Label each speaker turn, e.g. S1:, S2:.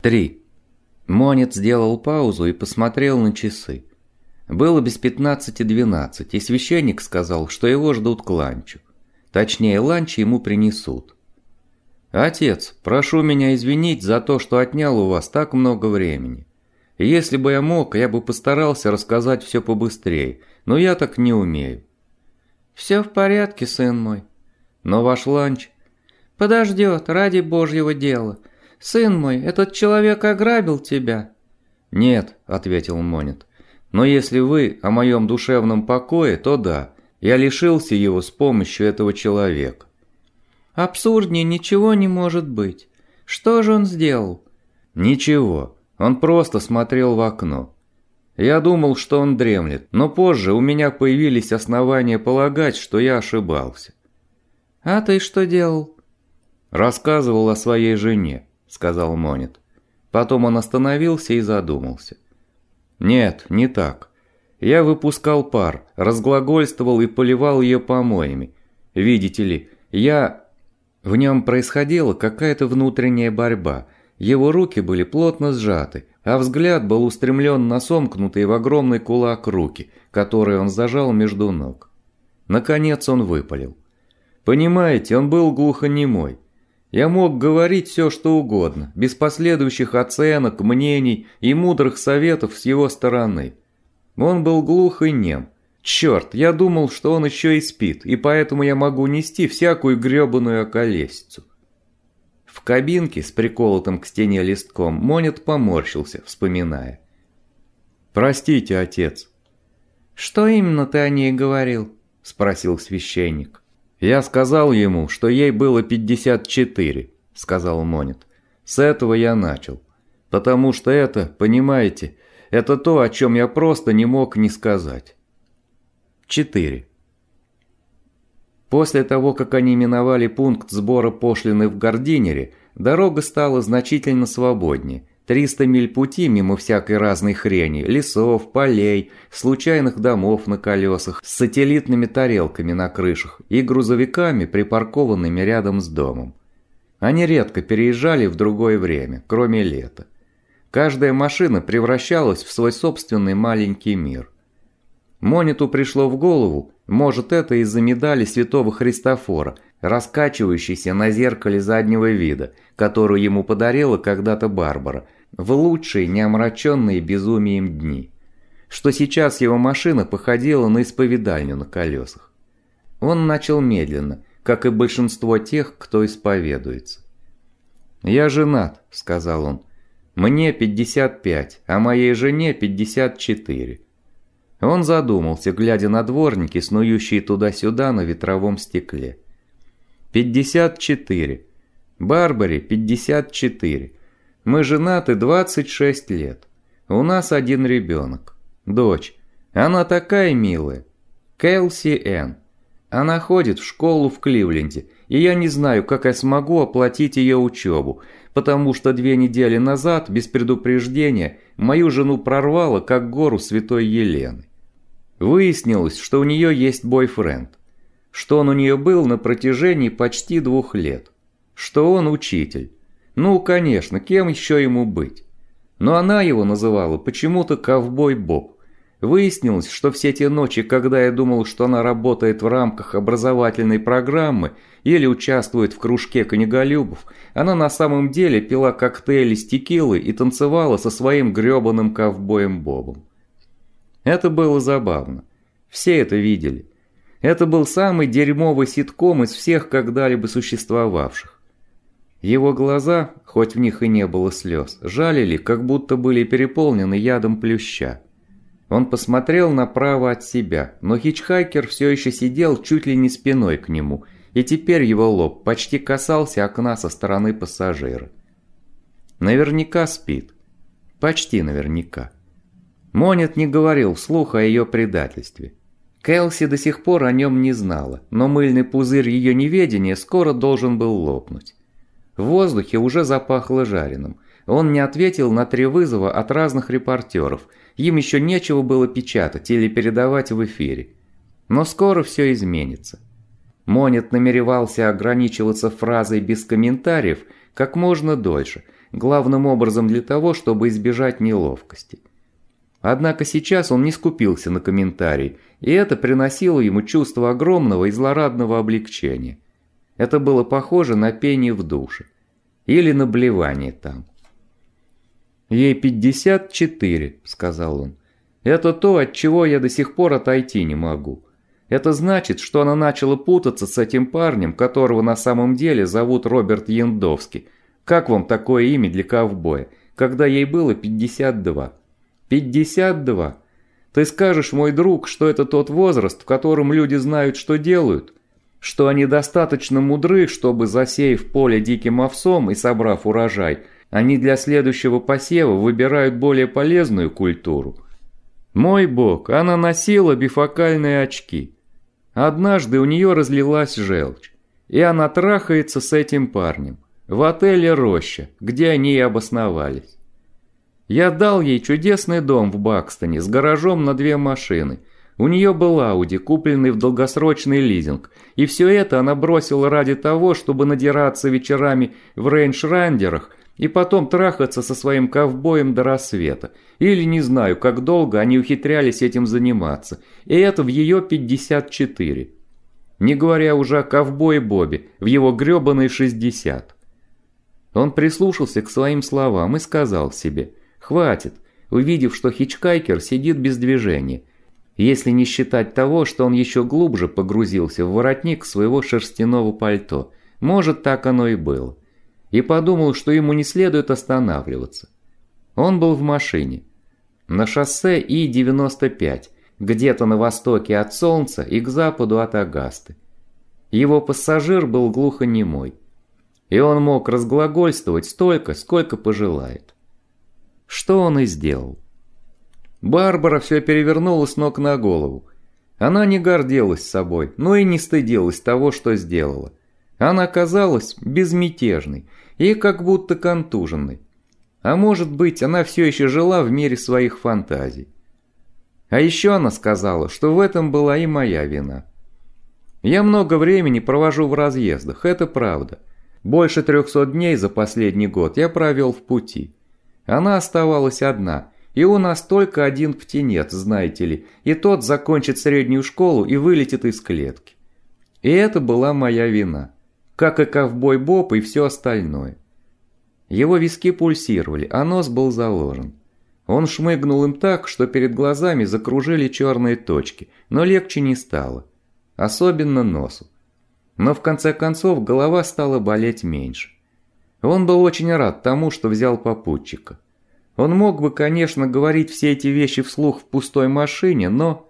S1: Три. Монет сделал паузу и посмотрел на часы. Было без пятнадцати двенадцать, и священник сказал, что его ждут к ланчу. Точнее, ланч ему принесут. «Отец, прошу меня извинить за то, что отнял у вас так много времени. Если бы я мог, я бы постарался рассказать все побыстрее, но я так не умею».
S2: «Все в порядке, сын мой».
S1: «Но ваш ланч...»
S2: «Подождет, ради божьего дела. Сын мой, этот человек ограбил тебя».
S1: «Нет», – ответил Монет. «Но если вы о моем душевном покое, то да, я лишился его с помощью этого человека».
S2: «Абсурднее ничего не может быть. Что же он сделал?»
S1: «Ничего. Он просто смотрел в окно. Я думал, что он дремлет, но позже у меня появились основания полагать, что я ошибался».
S2: «А ты что делал?»
S1: «Рассказывал о своей жене», – сказал Монет. Потом он остановился и задумался. «Нет, не так. Я выпускал пар, разглагольствовал и поливал ее помоями. Видите ли, я...» В нем происходила какая-то внутренняя борьба. Его руки были плотно сжаты, а взгляд был устремлен на сомкнутые в огромный кулак руки, которые он зажал между ног. Наконец он выпалил. «Понимаете, он был глухонемой. Я мог говорить все, что угодно, без последующих оценок, мнений и мудрых советов с его стороны. Он был глух и нем. Черт, я думал, что он еще и спит, и поэтому я могу нести всякую гребаную околесицу. В кабинке с приколотым к стене листком Монет поморщился, вспоминая. «Простите, отец».
S2: «Что именно ты о ней говорил?» – спросил священник.
S1: «Я сказал ему, что ей было 54», – сказал Монет. «С этого я начал. Потому что это, понимаете, это то, о чем я просто не мог не сказать». 4. После того, как они миновали пункт сбора пошлины в Гординере, дорога стала значительно свободнее. 300 миль пути мимо всякой разной хрени, лесов, полей, случайных домов на колесах, с сателлитными тарелками на крышах и грузовиками, припаркованными рядом с домом. Они редко переезжали в другое время, кроме лета. Каждая машина превращалась в свой собственный маленький мир. Монету пришло в голову, может это из-за медали святого Христофора, раскачивающейся на зеркале заднего вида, которую ему подарила когда-то Барбара – в лучшие, неомраченные безумием дни, что сейчас его машина походила на исповедальню на колесах. Он начал медленно, как и большинство тех, кто исповедуется. «Я женат», – сказал он. «Мне 55, а моей жене 54». Он задумался, глядя на дворники, снующие туда-сюда на ветровом стекле. «54. Барбаре 54. Мы женаты 26 лет. У нас один ребенок. Дочь. Она такая милая. Кэлси Энн. Она ходит в школу в Кливленде, и я не знаю, как я смогу оплатить ее учебу, потому что две недели назад, без предупреждения, мою жену прорвало, как гору святой Елены. Выяснилось, что у нее есть бойфренд, что он у нее был на протяжении почти двух лет, что он учитель, ну, конечно, кем еще ему быть? Но она его называла почему-то ковбой Боб. Выяснилось, что все те ночи, когда я думал, что она работает в рамках образовательной программы или участвует в кружке книголюбов, она на самом деле пила коктейли с текилой и танцевала со своим грёбаным ковбоем Бобом. Это было забавно. Все это видели. Это был самый дерьмовый ситком из всех когда-либо существовавших. Его глаза, хоть в них и не было слез, жалили, как будто были переполнены ядом плюща. Он посмотрел направо от себя, но хичхайкер все еще сидел чуть ли не спиной к нему, и теперь его лоб почти касался окна со стороны пассажира. Наверняка спит. Почти наверняка. Монет не говорил вслух о ее предательстве. Кэлси до сих пор о нем не знала, но мыльный пузырь ее неведения скоро должен был лопнуть. В воздухе уже запахло жареным. Он не ответил на три вызова от разных репортеров. Им еще нечего было печатать или передавать в эфире. Но скоро все изменится. Монет намеревался ограничиваться фразой без комментариев как можно дольше, главным образом для того, чтобы избежать неловкости. Однако сейчас он не скупился на комментарий, и это приносило ему чувство огромного и злорадного облегчения. Это было похоже на пение в душе. Или на блевание там. «Ей 54», — сказал он. «Это то, от чего я до сих пор отойти не могу. Это значит, что она начала путаться с этим парнем, которого на самом деле зовут Роберт Яндовский. Как вам такое имя для ковбоя, когда ей было 52?» «Пятьдесят два. Ты скажешь, мой друг, что это тот возраст, в котором люди знают, что делают? Что они достаточно мудры, чтобы, засеяв поле диким овсом и собрав урожай, они для следующего посева выбирают более полезную культуру? Мой бог, она носила бифокальные очки. Однажды у нее разлилась желчь, и она трахается с этим парнем в отеле «Роща», где они и обосновались. Я дал ей чудесный дом в Бакстоне с гаражом на две машины. У нее был Ауди, купленный в долгосрочный лизинг. И все это она бросила ради того, чтобы надираться вечерами в рейндж-рандерах и потом трахаться со своим ковбоем до рассвета. Или не знаю, как долго они ухитрялись этим заниматься. И это в ее 54. Не говоря уже о ковбое Бобби, в его гребаные 60. Он прислушался к своим словам и сказал себе – Хватит, увидев, что хичкайкер сидит без движения, если не считать того, что он еще глубже погрузился в воротник своего шерстяного пальто. Может, так оно и было. И подумал, что ему не следует останавливаться. Он был в машине. На шоссе И-95, где-то на востоке от Солнца и к западу от Агасты. Его пассажир был глухонемой. И он мог разглагольствовать столько, сколько пожелает что он и сделал. Барбара все перевернула с ног на голову. Она не гордилась собой, но и не стыдилась того, что сделала. Она казалась безмятежной и как будто контуженной. А может быть, она все еще жила в мире своих фантазий. А еще она сказала, что в этом была и моя вина. Я много времени провожу в разъездах, это правда. Больше трехсот дней за последний год я провел в пути. Она оставалась одна, и у нас только один птенец, знаете ли, и тот закончит среднюю школу и вылетит из клетки. И это была моя вина, как и ковбой Боб и все остальное. Его виски пульсировали, а нос был заложен. Он шмыгнул им так, что перед глазами закружили черные точки, но легче не стало. Особенно носу. Но в конце концов голова стала болеть меньше. Он был очень рад тому, что взял попутчика. Он мог бы, конечно, говорить все эти вещи вслух в пустой машине, но...